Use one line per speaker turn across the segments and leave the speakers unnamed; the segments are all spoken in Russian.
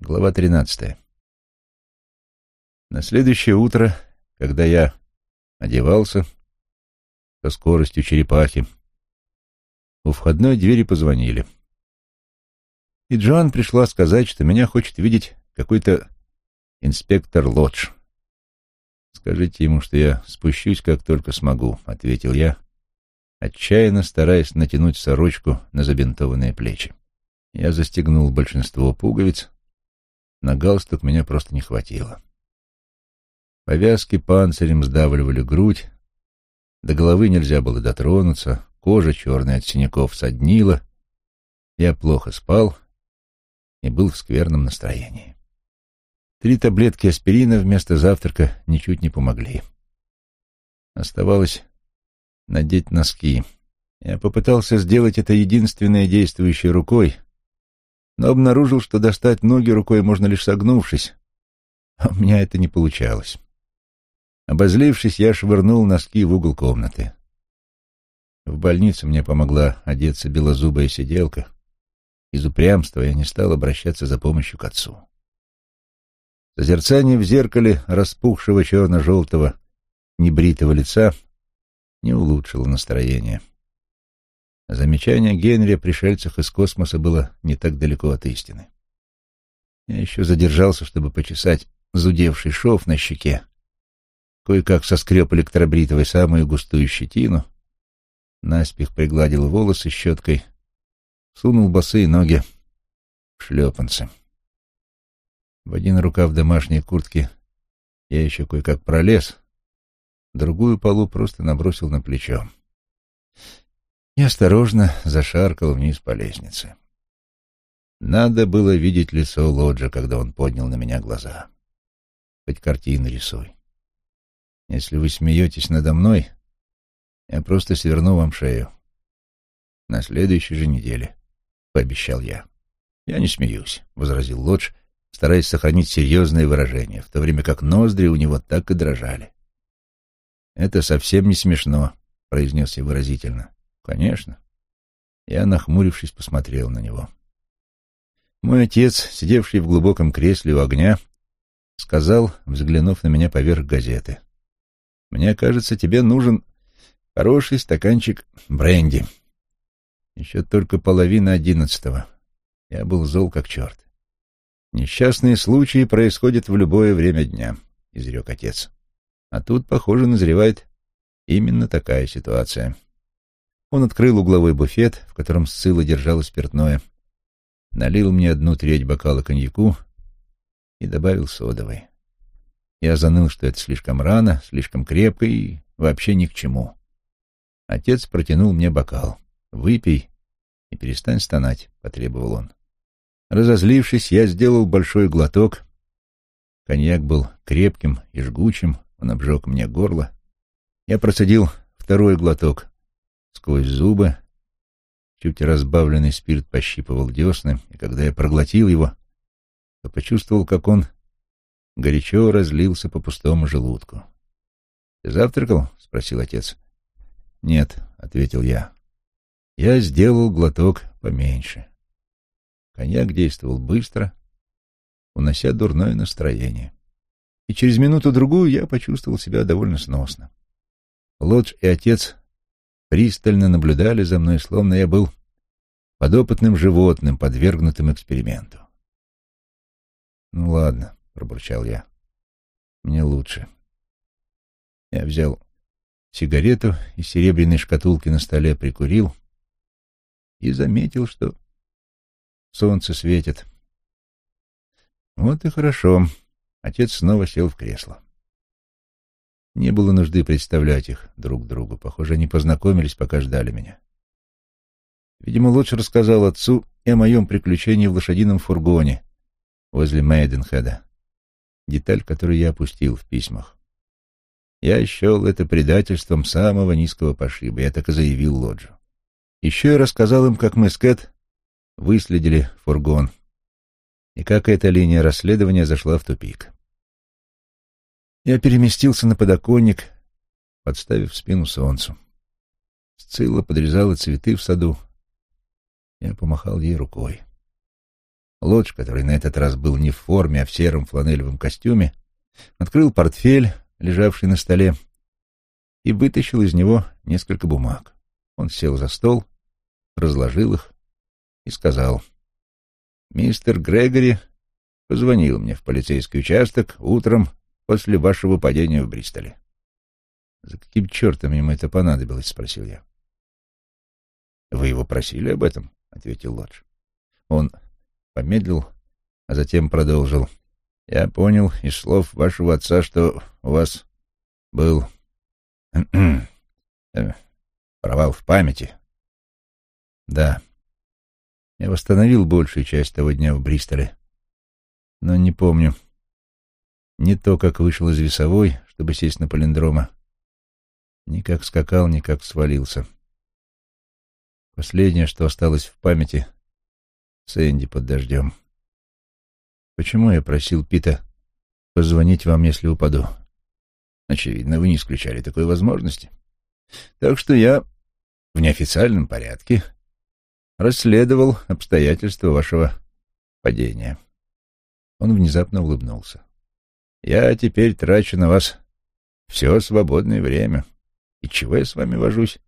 Глава тринадцатая. На следующее утро, когда я одевался со скоростью черепахи, у входной двери позвонили. И Джоан пришла сказать, что меня хочет видеть какой-то инспектор Лодж. «Скажите ему, что я спущусь, как только смогу», — ответил я, отчаянно стараясь натянуть сорочку на забинтованные плечи. Я застегнул большинство пуговиц, на галстук меня просто не хватило. Повязки панцирем сдавливали грудь, до головы нельзя было дотронуться, кожа черная от синяков соднила, я плохо спал и был в скверном настроении. Три таблетки аспирина вместо завтрака ничуть не помогли. Оставалось надеть носки. Я попытался сделать это единственной действующей рукой, но обнаружил, что достать ноги рукой можно лишь согнувшись, а у меня это не получалось. Обозлившись, я швырнул носки в угол комнаты. В больнице мне помогла одеться белозубая сиделка. Из упрямства я не стал обращаться за помощью к отцу. Созерцание в зеркале распухшего черно-желтого небритого лица не улучшило настроение. Замечание Генри о пришельцах из космоса было не так далеко от истины. Я еще задержался, чтобы почесать зудевший шов на щеке. Кое-как соскреб электробритовой самую густую щетину, наспех пригладил волосы щеткой, сунул босые ноги в шлепанцы. В один рукав домашней куртки я еще кое-как пролез, другую полу просто набросил на плечо и осторожно зашаркал вниз по лестнице. Надо было видеть лицо Лоджа, когда он поднял на меня глаза. Хоть картины рисуй. Если вы смеетесь надо мной, я просто сверну вам шею. На следующей же неделе, — пообещал я. Я не смеюсь, — возразил Лодж, стараясь сохранить серьезное выражение, в то время как ноздри у него так и дрожали. «Это совсем не смешно», — произнес я выразительно. Конечно. Я, нахмурившись, посмотрел на него. Мой отец, сидевший в глубоком кресле у огня, сказал, взглянув на меня поверх газеты. «Мне кажется, тебе нужен хороший стаканчик бренди». Еще только половина одиннадцатого. Я был зол как черт. «Несчастные случаи происходят в любое время дня», — изрек отец. «А тут, похоже, назревает именно такая ситуация». Он открыл угловой буфет, в котором Сцилла держала спиртное, налил мне одну треть бокала коньяку и добавил содовой. Я заныл, что это слишком рано, слишком крепко и вообще ни к чему. Отец протянул мне бокал. «Выпей и перестань стонать», — потребовал он. Разозлившись, я сделал большой глоток. Коньяк был крепким и жгучим, он обжег мне горло. Я процедил второй глоток, сквозь зубы. Чуть разбавленный спирт пощипывал десны, и когда я проглотил его, то почувствовал, как он горячо разлился по пустому желудку. — Ты завтракал? — спросил отец. — Нет, — ответил я. Я сделал глоток поменьше. Коньяк действовал быстро, унося дурное настроение. И через минуту-другую я почувствовал себя довольно сносно. Лодж и отец пристально наблюдали за мной, словно я был подопытным животным, подвергнутым эксперименту. «Ну ладно», — пробурчал я, — «мне лучше». Я взял сигарету из серебряной шкатулки на столе, прикурил и заметил, что солнце светит. Вот и хорошо. Отец снова сел в кресло. Не было нужды представлять их друг другу. Похоже, они познакомились, пока ждали меня. Видимо, лучше рассказал отцу и о моем приключении в лошадином фургоне возле Мейденхеда. Деталь, которую я опустил в письмах. Я счел это предательством самого низкого пошиба. Я так и заявил Лоджу. Еще я рассказал им, как мы с Кэт выследили фургон и как эта линия расследования зашла в тупик. Я переместился на подоконник, подставив спину солнцу. Сцилла подрезала цветы в саду. Я помахал ей рукой. Лодж, который на этот раз был не в форме, а в сером фланелевом костюме, открыл портфель, лежавший на столе, и вытащил из него несколько бумаг. Он сел за стол, разложил их и сказал, «Мистер Грегори позвонил мне в полицейский участок утром после вашего падения в Бристоле». «За каким чертом ему это понадобилось?» — спросил я. «Вы его просили об этом?» — ответил Лодж. Он помедлил, а затем продолжил. «Я понял из слов вашего отца, что у вас был э, провал в памяти». «Да. Я восстановил большую часть того дня в Бристоле, но не помню. Не то, как вышел из весовой, чтобы сесть на полиндрома, ни как скакал, ни как свалился». Последнее, что осталось в памяти — Сэнди под дождем. Почему я просил Пита позвонить вам, если упаду? Очевидно, вы не исключали такой возможности. Так что я в неофициальном порядке расследовал обстоятельства вашего падения. Он внезапно улыбнулся. Я теперь трачу на вас все свободное время. И чего я с вами вожусь?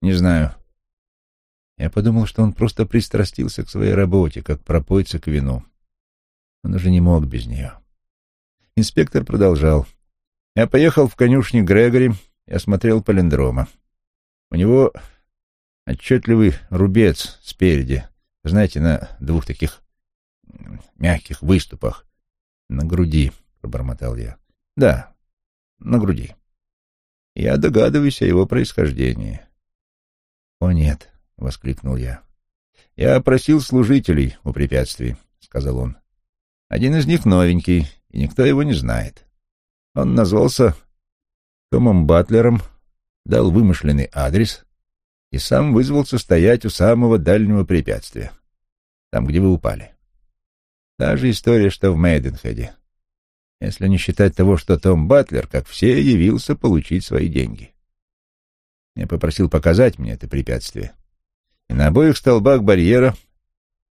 Не знаю. Я подумал, что он просто пристрастился к своей работе, как пропойца к вину. Он уже не мог без нее. Инспектор продолжал. Я поехал в конюшни Грегори и осмотрел палиндрома. У него отчетливый рубец спереди, знаете, на двух таких мягких выступах. На груди, пробормотал я. Да, на груди. Я догадываюсь о его происхождении. О нет, — воскликнул я. «Я опросил служителей у препятствий», — сказал он. «Один из них новенький, и никто его не знает. Он назвался Томом Батлером, дал вымышленный адрес и сам вызвался стоять у самого дальнего препятствия, там, где вы упали. Та же история, что в Мейденхеде. Если не считать того, что Том Батлер, как все, явился получить свои деньги. Я попросил показать мне это препятствие, и на обоих столбах барьера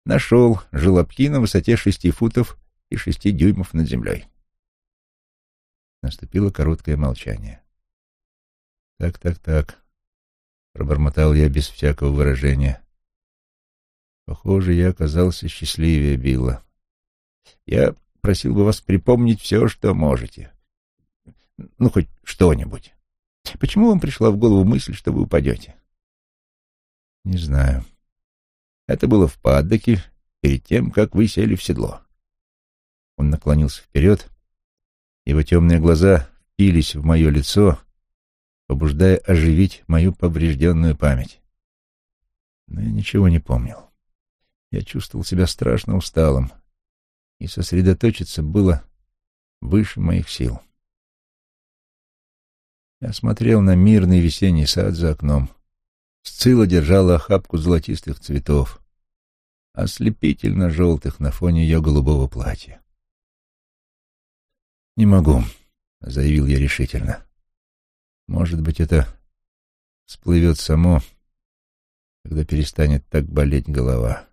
нашел желобки на высоте шести футов и шести дюймов над землей. Наступило короткое молчание. «Так, так, так», — пробормотал я без всякого выражения. «Похоже, я оказался счастливее Билла. Я просил бы вас припомнить все, что можете. Ну, хоть что-нибудь. Почему вам пришла в голову мысль, что вы упадете?» Не знаю. Это было в паддоке перед тем, как вы сели в седло. Он наклонился вперед, его темные глаза впились в мое лицо, побуждая оживить мою поврежденную память. Но я ничего не помнил. Я чувствовал себя страшно усталым, и сосредоточиться было выше моих сил. Я смотрел на мирный весенний сад за окном. Сцилла держала охапку золотистых цветов, ослепительно желтых на фоне ее голубого платья. «Не могу», — заявил я решительно. «Может быть, это всплывет само, когда перестанет так болеть голова».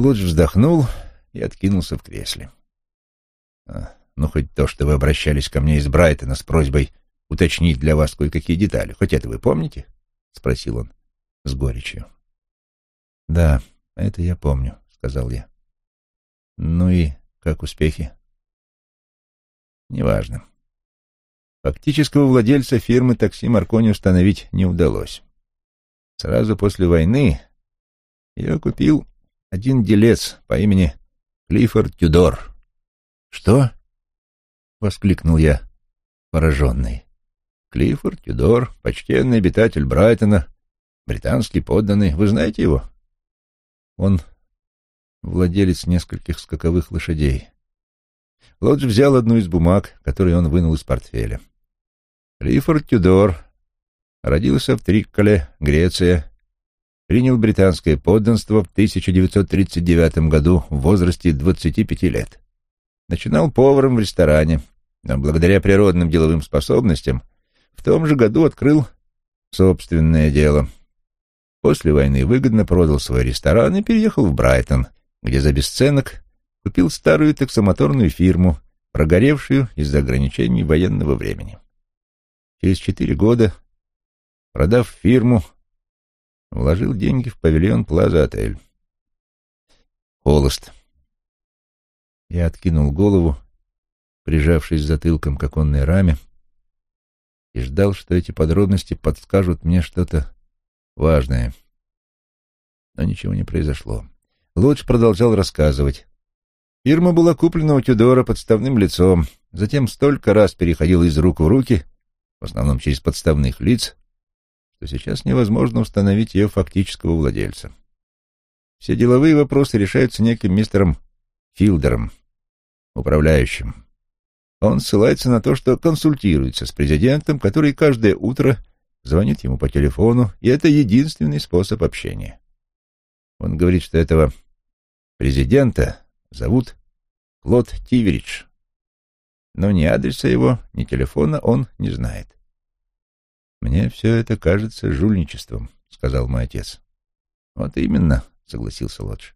Лодж вздохнул и откинулся в кресле. «А, «Ну, хоть то, что вы обращались ко мне из Брайтона с просьбой уточнить для вас кое-какие детали. Хоть это вы помните? — спросил он с горечью. — Да, это я помню, — сказал я. — Ну и как успехи? — Неважно. Фактического владельца фирмы такси Маркони установить не удалось. Сразу после войны ее купил один делец по имени Клиффорд Тюдор. — Что? — воскликнул я, пораженный. Клиффорд Тюдор, почтенный обитатель Брайтона, британский подданный. Вы знаете его? Он владелец нескольких скаковых лошадей. Лодж взял одну из бумаг, которую он вынул из портфеля. Клиффорд Тюдор родился в Трикколе, Греция, принял британское подданство в 1939 году в возрасте 25 лет. Начинал поваром в ресторане, но благодаря природным деловым способностям в том же году открыл собственное дело. После войны выгодно продал свой ресторан и переехал в Брайтон, где за бесценок купил старую таксомоторную фирму, прогоревшую из-за ограничений военного времени. Через четыре года, продав фирму, вложил деньги в павильон Плаза-отель. Холост. Я откинул голову, прижавшись затылком к оконной раме, и ждал, что эти подробности подскажут мне что-то важное. Но ничего не произошло. Лодж продолжал рассказывать. Фирма была куплена у Тюдора подставным лицом, затем столько раз переходила из рук в руки, в основном через подставных лиц, что сейчас невозможно установить ее фактического владельца. Все деловые вопросы решаются неким мистером Филдером, управляющим. Он ссылается на то, что консультируется с президентом, который каждое утро звонит ему по телефону, и это единственный способ общения. Он говорит, что этого президента зовут Клод Тиверидж, но ни адреса его, ни телефона он не знает. «Мне все это кажется жульничеством», — сказал мой отец. «Вот именно», — согласился Лодж.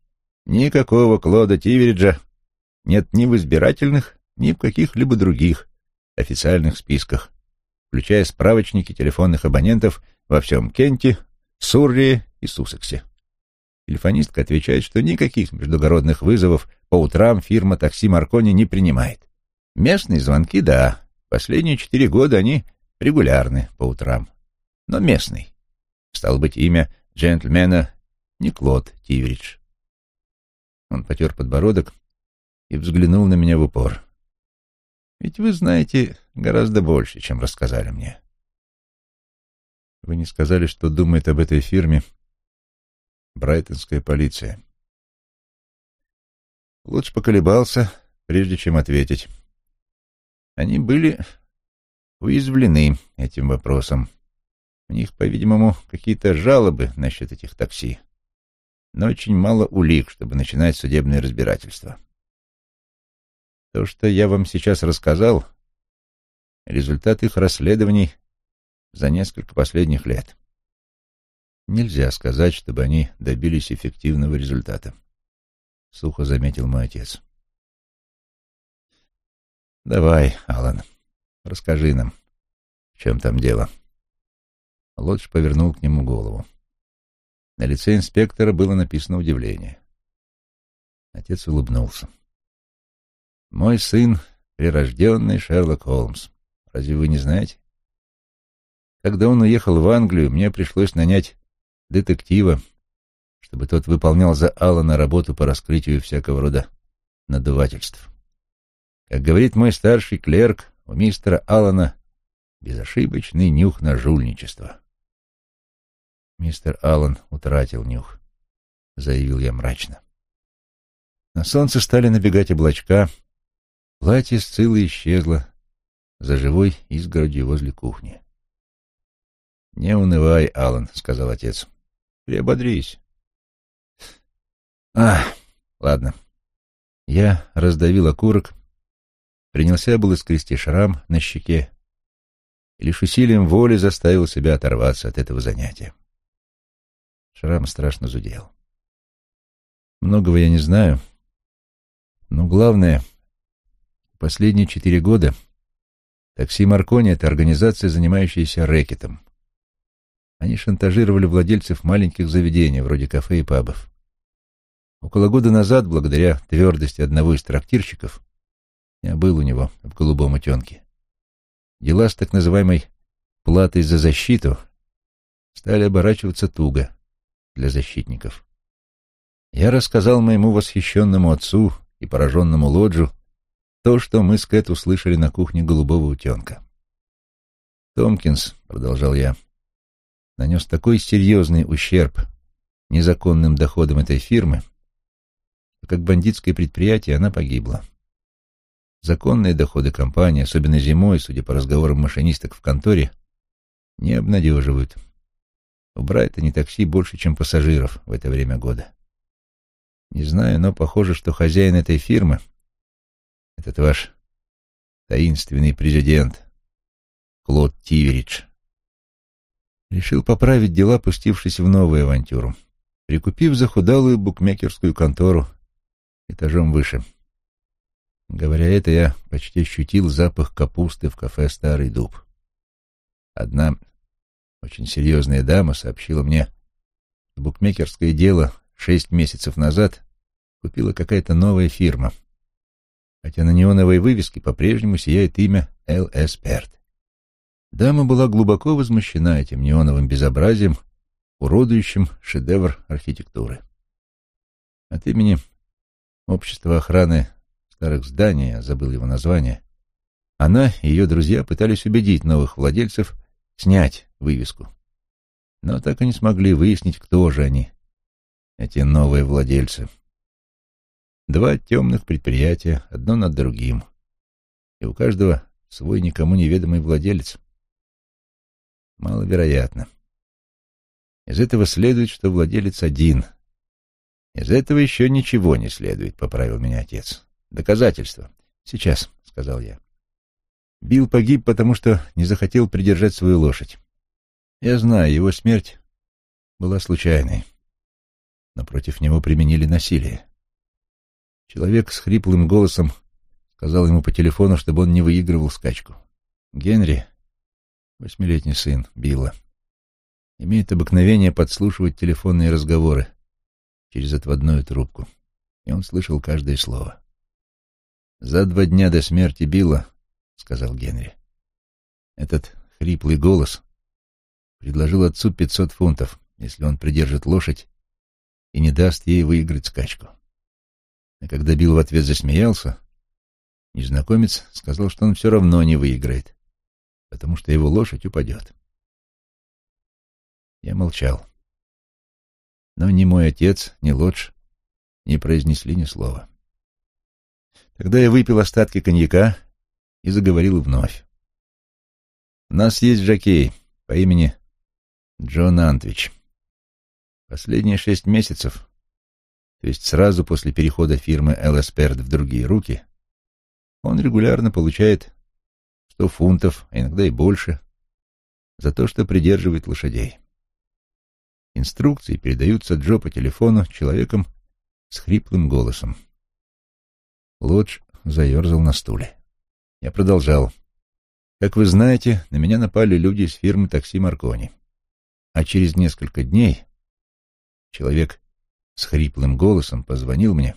«Никакого Клода Тивериджа нет ни в избирательных, ни в каких-либо других официальных списках, включая справочники телефонных абонентов во всем Кенте, Суррии и Суссексе. Телефонистка отвечает, что никаких междугородных вызовов по утрам фирма такси Маркони не принимает. Местные звонки — да. Последние четыре года они регулярны по утрам. Но местный. Стало быть, имя джентльмена не Клод Тиверидж. Он потер подбородок и взглянул на меня в упор. Ведь вы знаете гораздо больше, чем рассказали мне. Вы не сказали, что думает об этой фирме Брайтонская полиция. Лучше поколебался, прежде чем ответить. Они были уязвлены этим вопросом. У них, по-видимому, какие-то жалобы насчет этих такси, но очень мало улик, чтобы начинать судебное разбирательство. То, что я вам сейчас рассказал, результат их расследований за несколько последних лет. Нельзя сказать, чтобы они добились эффективного результата, — сухо заметил мой отец. Давай, Алан, расскажи нам, в чем там дело. Лодж повернул к нему голову. На лице инспектора было написано удивление. Отец улыбнулся. Мой сын — прирожденный Шерлок Холмс. Разве вы не знаете? Когда он уехал в Англию, мне пришлось нанять детектива, чтобы тот выполнял за Аллана работу по раскрытию всякого рода надувательств. Как говорит мой старший клерк, у мистера Аллана безошибочный нюх на жульничество. Мистер Аллан утратил нюх, заявил я мрачно. На солнце стали набегать облачка, Платье Сциллы исчезло за живой изгородью возле кухни. «Не унывай, Алан, сказал отец. «Приободрись». «А, ладно». Я раздавил окурок, принялся было скрести шрам на щеке и лишь усилием воли заставил себя оторваться от этого занятия. Шрам страшно зудел. Многого я не знаю, но главное — Последние четыре года такси Маркони — это организация, занимающаяся рэкетом. Они шантажировали владельцев маленьких заведений, вроде кафе и пабов. Около года назад, благодаря твердости одного из трактирщиков, я был у него в голубом утенке, дела с так называемой платой за защиту стали оборачиваться туго для защитников. Я рассказал моему восхищенному отцу и пораженному Лоджу то, что мы с Кэт услышали на кухне голубого утенка. «Томкинс», — продолжал я, — нанес такой серьезный ущерб незаконным доходам этой фирмы, как бандитское предприятие она погибла. Законные доходы компании, особенно зимой, судя по разговорам машинисток в конторе, не обнадеживают. У Брайтоне такси больше, чем пассажиров в это время года. Не знаю, но похоже, что хозяин этой фирмы — этот ваш таинственный президент Клод Тиверидж. Решил поправить дела, пустившись в новую авантюру, прикупив захудалую букмекерскую контору этажом выше. Говоря это, я почти ощутил запах капусты в кафе «Старый дуб». Одна очень серьезная дама сообщила мне, что букмекерское дело шесть месяцев назад купила какая-то новая фирма, хотя на неоновой вывеске по-прежнему сияет имя Л.С. Перт. Дама была глубоко возмущена этим неоновым безобразием, уродующим шедевр архитектуры. От имени Общества охраны старых зданий, я забыл его название, она и ее друзья пытались убедить новых владельцев снять вывеску. Но так и не смогли выяснить, кто же они, эти новые владельцы. Два темных предприятия, одно над другим, и у каждого свой никому неведомый владелец. Маловероятно. Из этого следует, что владелец один. Из этого еще ничего не следует, — поправил меня отец. Доказательства. Сейчас, — сказал я. Билл погиб, потому что не захотел придержать свою лошадь. Я знаю, его смерть была случайной, но против него применили насилие. Человек с хриплым голосом сказал ему по телефону, чтобы он не выигрывал скачку. Генри, восьмилетний сын Билла, имеет обыкновение подслушивать телефонные разговоры через отводную трубку, и он слышал каждое слово. За два дня до смерти Билла — сказал Генри. Этот хриплый голос предложил отцу пятьсот фунтов, если он придержит лошадь и не даст ей выиграть скачку. А когда Билл в ответ засмеялся, незнакомец сказал, что он все равно не выиграет, потому что его лошадь упадет. Я молчал. Но ни мой отец, ни Лодж не произнесли ни слова. Тогда я выпил остатки коньяка и заговорил вновь. «У нас есть жокей по имени Джон Антвич. Последние шесть месяцев, то есть сразу после перехода фирмы Элэсперт в другие руки, он регулярно получает сто фунтов, а иногда и больше, за то, что придерживает лошадей. Инструкции передаются Джо по телефону человеком с хриплым голосом. Лодж заерзал на стуле. Я продолжал. Как вы знаете, на меня напали люди из фирмы такси Маркони. А через несколько дней человек с хриплым голосом позвонил мне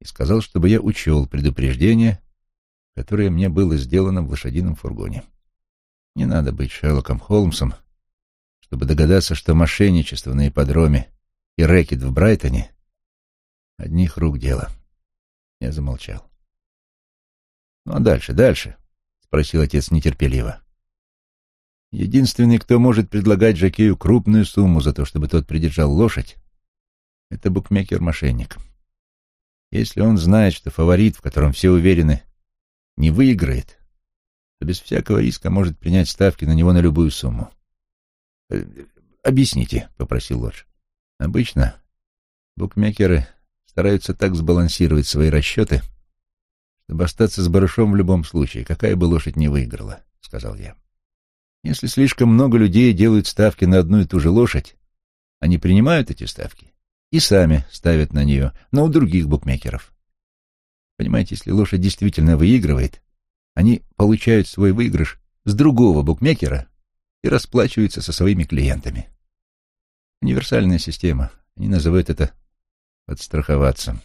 и сказал, чтобы я учел предупреждение, которое мне было сделано в лошадином фургоне. Не надо быть Шерлоком Холмсом, чтобы догадаться, что мошенничество на ипподроме и рэкет в Брайтоне — одних рук дело. Я замолчал. «Ну а дальше, дальше?» — спросил отец нетерпеливо. «Единственный, кто может предлагать Жакею крупную сумму за то, чтобы тот придержал лошадь, это букмекер-мошенник. Если он знает, что фаворит, в котором все уверены, не выиграет, то без всякого риска может принять ставки на него на любую сумму. «Э, «Объясните», — попросил Лодж. «Обычно букмекеры стараются так сбалансировать свои расчеты, — чтобы остаться с барышом в любом случае, какая бы лошадь ни выиграла, — сказал я. Если слишком много людей делают ставки на одну и ту же лошадь, они принимают эти ставки и сами ставят на нее, но у других букмекеров. Понимаете, если лошадь действительно выигрывает, они получают свой выигрыш с другого букмекера и расплачиваются со своими клиентами. Универсальная система. Они называют это подстраховаться.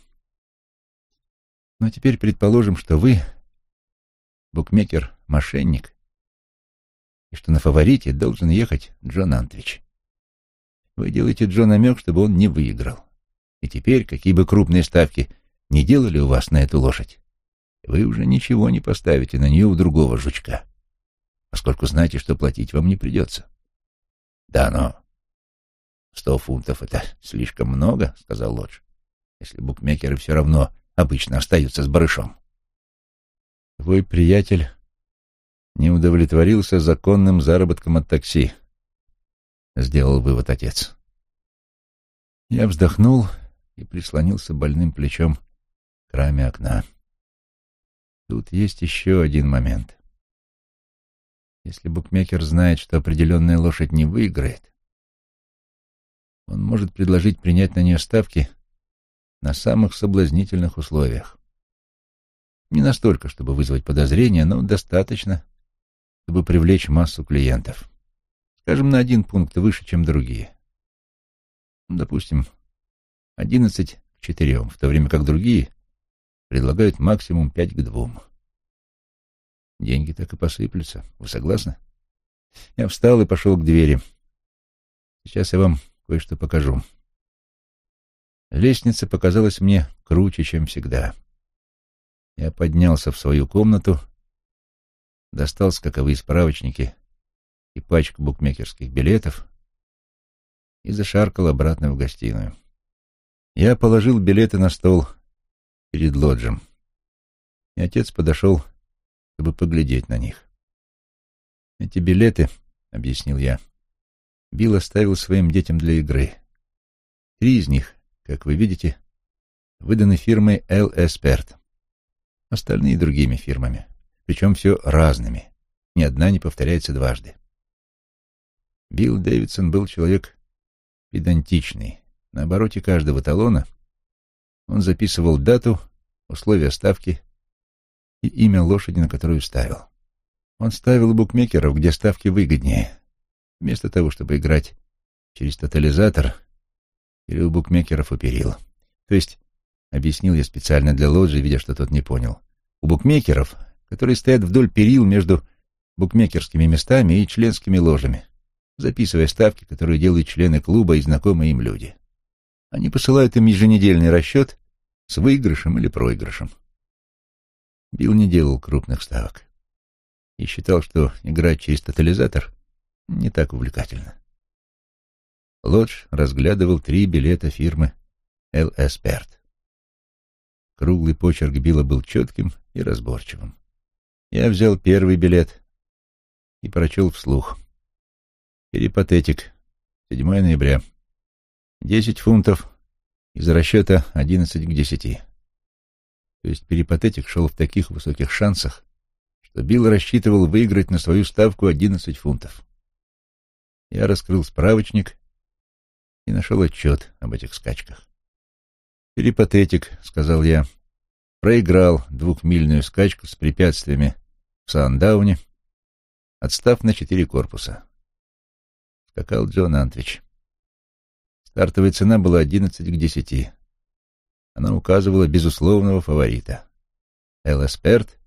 Но теперь предположим, что вы букмекер-мошенник, и что на фаворите должен ехать Джон Антвич. Вы делаете Джо намек, чтобы он не выиграл. И теперь, какие бы крупные ставки не делали у вас на эту лошадь, вы уже ничего не поставите на нее у другого жучка, поскольку знаете, что платить вам не придется. Да, но сто фунтов — это слишком много, — сказал Лодж, если букмекеры все равно обычно остаются с барышом. Твой приятель не удовлетворился законным заработком от такси, — сделал вывод отец. Я вздохнул и прислонился больным плечом к раме окна. Тут есть еще один момент. Если букмекер знает, что определенная лошадь не выиграет, он может предложить принять на нее ставки на самых соблазнительных условиях. Не настолько, чтобы вызвать подозрения, но достаточно, чтобы привлечь массу клиентов. Скажем, на один пункт выше, чем другие. Допустим, одиннадцать к четырем, в то время как другие предлагают максимум пять к двум. Деньги так и посыплются. Вы согласны? Я встал и пошел к двери. Сейчас я вам кое-что покажу. Лестница показалась мне круче, чем всегда. Я поднялся в свою комнату, достал скаковые справочники и пачку букмекерских билетов и зашаркал обратно в гостиную. Я положил билеты на стол перед лоджем, и отец подошел, чтобы поглядеть на них. «Эти билеты, — объяснил я, — Билл оставил своим детям для игры. Три из них, как вы видите, выданы фирмой Л. Эсперт, остальные — другими фирмами, причем все разными, ни одна не повторяется дважды. Билл Дэвидсон был человек педантичный. На обороте каждого талона он записывал дату, условия ставки и имя лошади, на которую ставил. Он ставил букмекеров, где ставки выгоднее, вместо того, чтобы играть через тотализатор или у букмекеров у перил. То есть, объяснил я специально для Лоджи, видя, что тот не понял, у букмекеров, которые стоят вдоль перил между букмекерскими местами и членскими ложами, записывая ставки, которые делают члены клуба и знакомые им люди. Они посылают им еженедельный расчет с выигрышем или проигрышем. Билл не делал крупных ставок и считал, что играть через тотализатор не так увлекательно. Лодж разглядывал три билета фирмы «Эл Эсперт». Круглый почерк Билла был четким и разборчивым. Я взял первый билет и прочел вслух. Перипатетик. 7 ноября. 10 фунтов из расчета 11 к 10. То есть перипатетик шел в таких высоких шансах, что Билл рассчитывал выиграть на свою ставку 11 фунтов. Я раскрыл справочник и нашел отчет об этих скачках. «Перипатетик», — сказал я, — проиграл двухмильную скачку с препятствиями в Сандауне, отстав на четыре корпуса скакал Джон Антвич. Стартовая цена была одиннадцать к десяти. Она указывала безусловного фаворита. Элла Сперт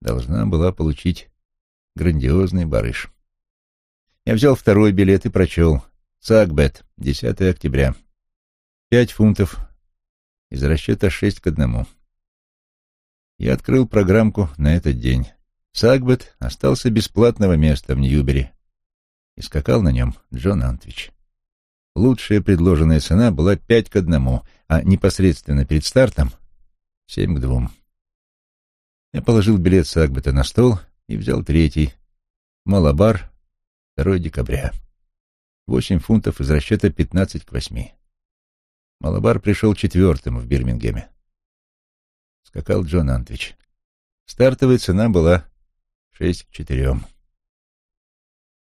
должна была получить грандиозный барыш. Я взял второй билет и прочел. Сагбет, 10 октября. Пять фунтов. Из расчета шесть к одному. Я открыл программку на этот день. Сагбет остался бесплатного места в Ньюбери и скакал на нем Джон Антвич. Лучшая предложенная цена была пять к одному, а непосредственно перед стартом — семь к двум. Я положил билет Сагбета на стол и взял третий. Малабар, 2 декабря. Восемь фунтов из расчета пятнадцать к восьми. Малабар пришел четвертым в Бирмингеме. Скакал Джон Антвич. Стартовая цена была шесть к четырем.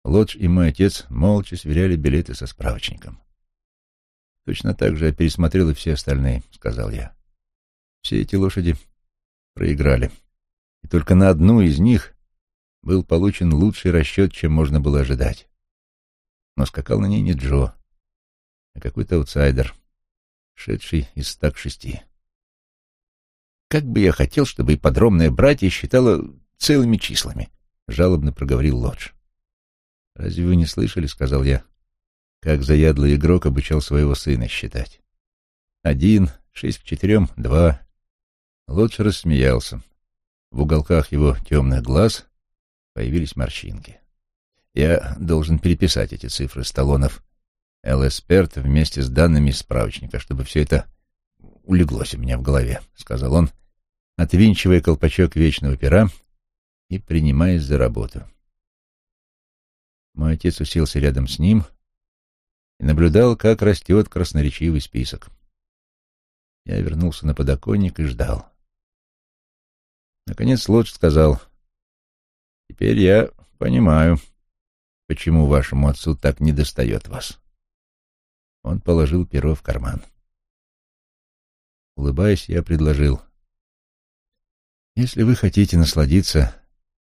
Лодж и мой отец молча сверяли билеты со справочником. «Точно так же я пересмотрел и все остальные», — сказал я. «Все эти лошади проиграли, и только на одну из них был получен лучший расчет, чем можно было ожидать. Но скакал на ней не Джо, а какой-то аутсайдер, шедший из ста к шести. «Как бы я хотел, чтобы ипподромное братье считало целыми числами», — жалобно проговорил Лодж. «Разве вы не слышали, — сказал я, — как заядлый игрок обучал своего сына считать? Один, шесть к четырем, два». Лодж рассмеялся. В уголках его темных глаз появились морщинки. «Я должен переписать эти цифры с талонов ЛСПерт вместе с данными из справочника, чтобы все это улеглось у меня в голове», — сказал он, отвинчивая колпачок вечного пера и принимаясь за работу. Мой отец уселся рядом с ним и наблюдал, как растет красноречивый список. Я вернулся на подоконник и ждал. Наконец Лодж сказал, «Теперь я Понимаю, почему вашему отцу так недостает вас. Он положил перо в карман. Улыбаясь, я предложил. Если вы хотите насладиться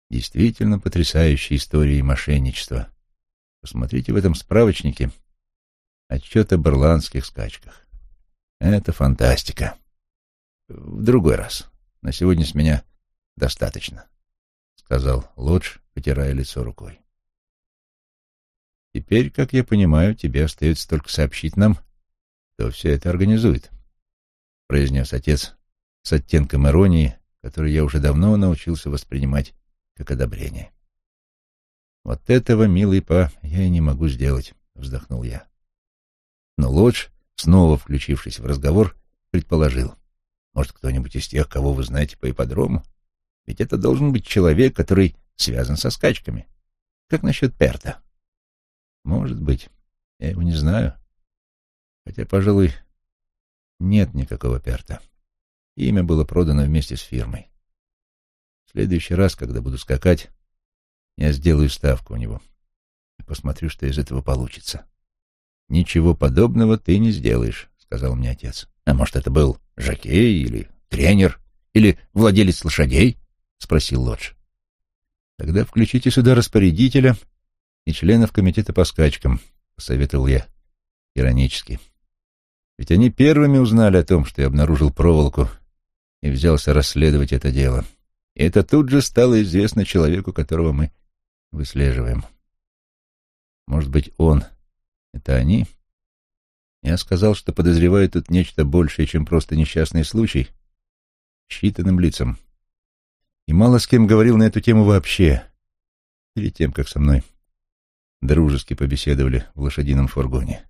действительно потрясающей историей мошенничества, посмотрите в этом справочнике отчет о барландских скачках. Это фантастика. В другой раз. На сегодня с меня достаточно, — сказал Лодж, потирая лицо рукой. Теперь, как я понимаю, тебе остается только сообщить нам, кто все это организует, — произнес отец с оттенком иронии, который я уже давно научился воспринимать как одобрение. «Вот этого, милый па, я и не могу сделать», — вздохнул я. Но Лодж, снова включившись в разговор, предположил. «Может, кто-нибудь из тех, кого вы знаете по ипподрому? Ведь это должен быть человек, который связан со скачками. Как насчет Перта?» «Может быть. Я его не знаю. Хотя, пожалуй, нет никакого Перта. Имя было продано вместе с фирмой. В следующий раз, когда буду скакать, я сделаю ставку у него и посмотрю, что из этого получится. «Ничего подобного ты не сделаешь», — сказал мне отец. «А может, это был жокей или тренер или владелец лошадей?» — спросил Лодж. «Тогда включите сюда распорядителя и членов комитета по скачкам», — посоветовал я иронически. «Ведь они первыми узнали о том, что я обнаружил проволоку и взялся расследовать это дело. И это тут же стало известно человеку, которого мы выслеживаем. Может быть, он — это они? Я сказал, что подозреваю тут нечто большее, чем просто несчастный случай, считанным лицам. И мало с кем говорил на эту тему вообще, перед тем, как со мной дружески побеседовали в лошадином фургоне.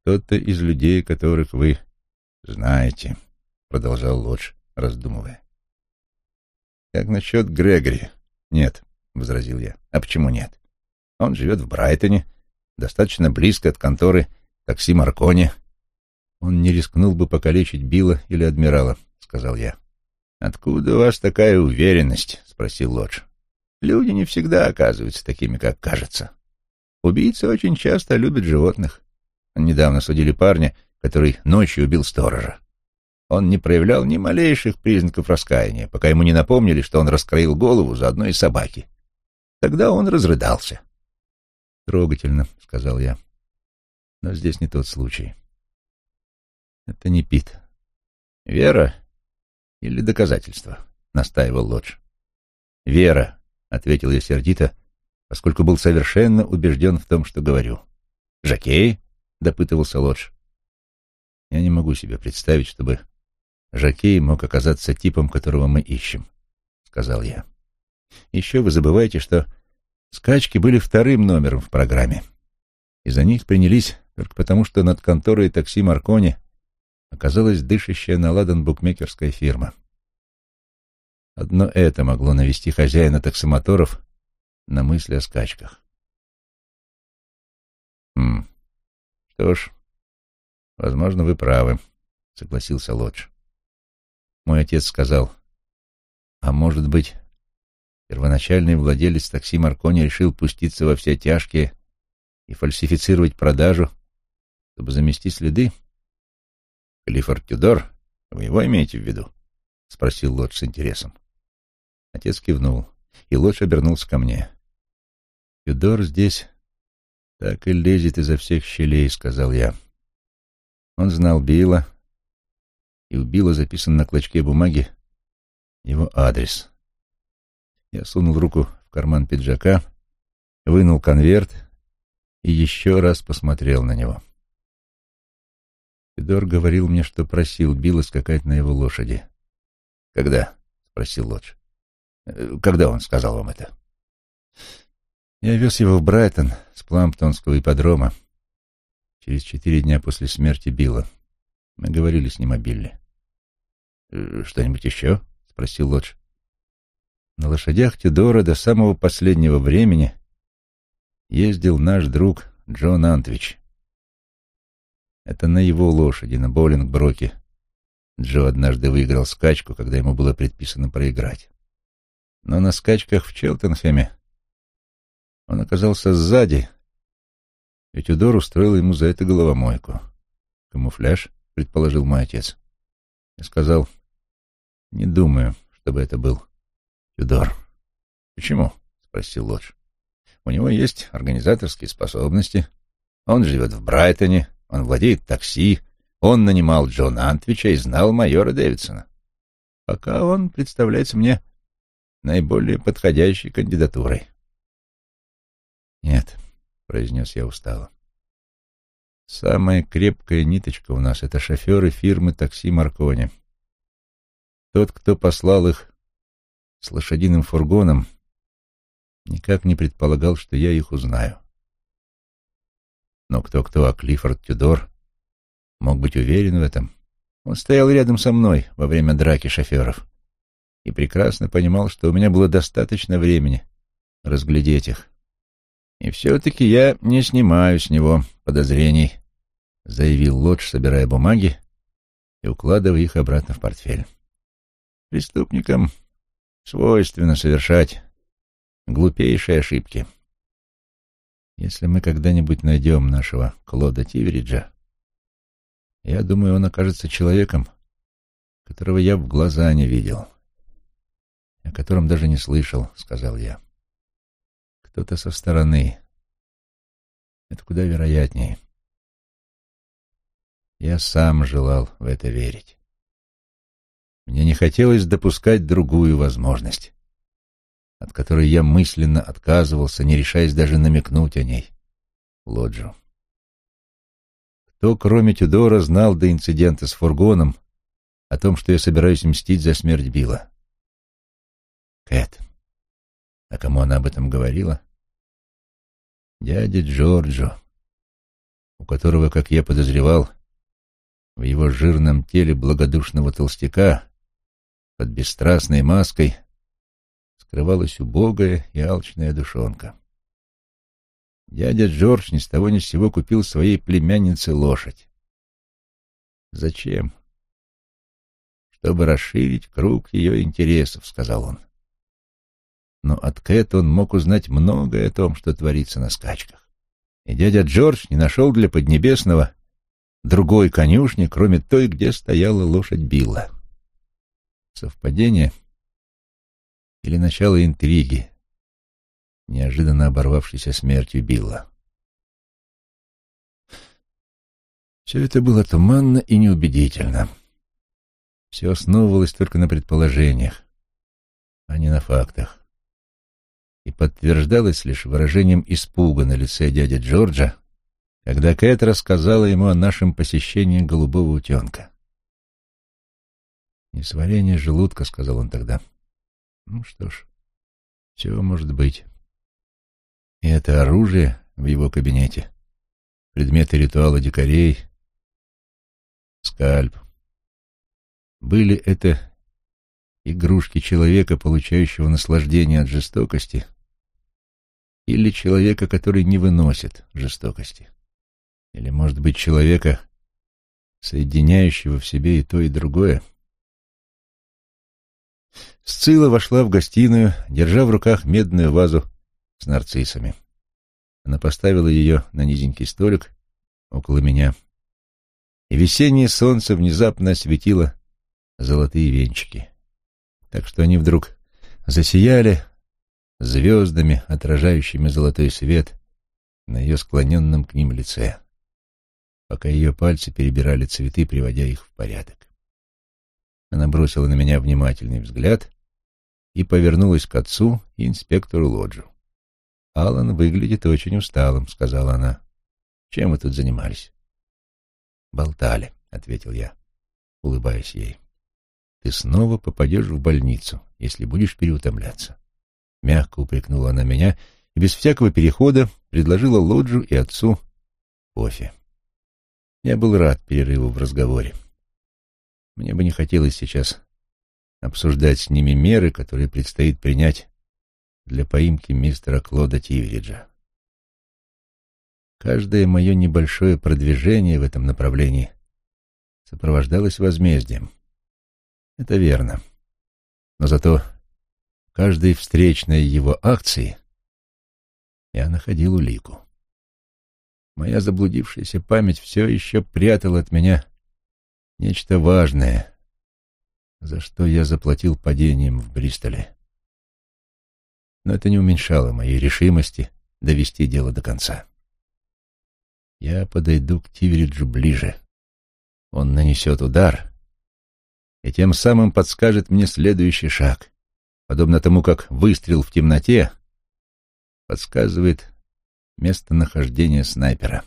Кто-то из людей, которых вы знаете. — продолжал Лодж, раздумывая. «Как насчет Грегори?» «Нет», — возразил я. «А почему нет? Он живет в Брайтоне, достаточно близко от конторы такси Маркони. Он не рискнул бы покалечить Билла или Адмирала», — сказал я. «Откуда у вас такая уверенность?» — спросил Лодж. «Люди не всегда оказываются такими, как кажется. Убийцы очень часто любят животных. Недавно судили парня, который ночью убил сторожа. Он не проявлял ни малейших признаков раскаяния, пока ему не напомнили, что он раскроил голову за одной из собаки. Тогда он разрыдался. «Трогательно», — сказал я. «Но здесь не тот случай. Это не Пит. Вера или доказательство?» — настаивал Лодж. «Вера», — ответил я сердито, поскольку был совершенно убежден в том, что говорю. «Жакей?» — допытывался Лодж. Я не могу себе представить, чтобы Жакей мог оказаться типом, которого мы ищем, — сказал я. Еще вы забываете, что скачки были вторым номером в программе, и за них принялись только потому, что над конторой такси Маркони оказалась дышащая на ладан букмекерская фирма. Одно это могло навести хозяина таксомоторов на мысли о скачках. «Хм, что ж, возможно, вы правы», — согласился Лодж. Мой отец сказал, а может быть, первоначальный владелец такси Маркони решил пуститься во все тяжкие и фальсифицировать продажу, чтобы замести следы? Клиффорд Тюдор, вы его имеете в виду? — спросил Лодж с интересом. Отец кивнул, и Лодж обернулся ко мне. «Тюдор здесь так и лезет изо всех щелей», — сказал я. Он знал Билла, и у Билла записан на клочке бумаги его адрес. Я сунул руку в карман пиджака, вынул конверт и еще раз посмотрел на него. Федор говорил мне, что просил Билла скакать на его лошади. «Когда?» — спросил Лодж. «Э, «Когда он сказал вам это?» Я вез его в Брайтон с Пламптонского ипподрома через четыре дня после смерти Билла. Мы говорили с ним о Билли. «Э, «Что-нибудь еще?» — спросил Лодж. На лошадях Тюдора до самого последнего времени ездил наш друг Джон Антвич. Это на его лошади, на боулинг-броке. Джо однажды выиграл скачку, когда ему было предписано проиграть. Но на скачках в Челтенхеме Он оказался сзади, и Тюдор устроил ему за это головомойку. «Камуфляж?» — предположил мой отец. Я сказал, «Не думаю, чтобы это был Тюдор». «Почему?» — спросил Лодж. «У него есть организаторские способности. Он живет в Брайтоне, он владеет такси, он нанимал Джона Антвича и знал майора Дэвидсона. Пока он представляется мне наиболее подходящей кандидатурой». «Нет», — произнес я устало. «Самая крепкая ниточка у нас — это шоферы фирмы такси Маркони. Тот, кто послал их с лошадиным фургоном, никак не предполагал, что я их узнаю. Но кто-кто, а Клиффорд Тюдор мог быть уверен в этом. Он стоял рядом со мной во время драки шоферов и прекрасно понимал, что у меня было достаточно времени разглядеть их. И все-таки я не снимаю с него подозрений, — заявил Лодж, собирая бумаги и укладывая их обратно в портфель. Преступникам свойственно совершать глупейшие ошибки. Если мы когда-нибудь найдем нашего Клода Тивериджа, я думаю, он окажется человеком, которого я в глаза не видел, о котором даже не слышал, — сказал я кто-то со стороны. Это куда вероятнее. Я сам желал в это верить. Мне не хотелось допускать другую возможность, от которой я мысленно отказывался, не решаясь даже намекнуть о ней, Лоджу. Кто, кроме Тюдора, знал до инцидента с фургоном о том, что я собираюсь мстить за смерть Билла? Кэт. А кому она об этом говорила? Дядя Джорджо, у которого, как я подозревал, в его жирном теле благодушного толстяка под бесстрастной маской скрывалась убогая и алчная душонка. Дядя Джордж ни с того ни с сего купил своей племяннице лошадь. Зачем? Чтобы расширить круг ее интересов, — сказал он но от Кэт он мог узнать многое о том, что творится на скачках. И дядя Джордж не нашел для Поднебесного другой конюшни, кроме той, где стояла лошадь Билла. Совпадение или начало интриги, неожиданно оборвавшейся смертью Билла. Все это было туманно и неубедительно. Все основывалось только на предположениях, а не на фактах и подтверждалось лишь выражением испуга на лице дяди Джорджа, когда Кэт рассказала ему о нашем посещении голубого утенка. «Несварение желудка», — сказал он тогда. «Ну что ж, все может быть. И это оружие в его кабинете, предметы ритуала дикарей, скальп. Были это игрушки человека, получающего наслаждение от жестокости, или человека, который не выносит жестокости. Или, может быть, человека, соединяющего в себе и то, и другое. Сцилла вошла в гостиную, держа в руках медную вазу с нарциссами. Она поставила ее на низенький столик около меня, и весеннее солнце внезапно осветило золотые венчики, так что они вдруг засияли, звездами, отражающими золотой свет на ее склоненном к ним лице, пока ее пальцы перебирали цветы, приводя их в порядок. Она бросила на меня внимательный взгляд и повернулась к отцу и инспектору Лоджу. «Аллан выглядит очень усталым», — сказала она. «Чем вы тут занимались?» «Болтали», — ответил я, улыбаясь ей. «Ты снова попадешь в больницу, если будешь переутомляться. Мягко упрекнула она меня и без всякого перехода предложила Лоджу и отцу кофе. Я был рад перерыву в разговоре. Мне бы не хотелось сейчас обсуждать с ними меры, которые предстоит принять для поимки мистера Клода Тивериджа. Каждое мое небольшое продвижение в этом направлении сопровождалось возмездием. Это верно. Но зато каждой встречной его акции Я находил улику. Моя заблудившаяся память все еще прятала от меня нечто важное, за что я заплатил падением в Бристоле. Но это не уменьшало моей решимости довести дело до конца. Я подойду к Тивериджу ближе. Он нанесет удар и тем самым подскажет мне следующий шаг, подобно тому, как выстрел в темноте подсказывает местонахождение снайпера.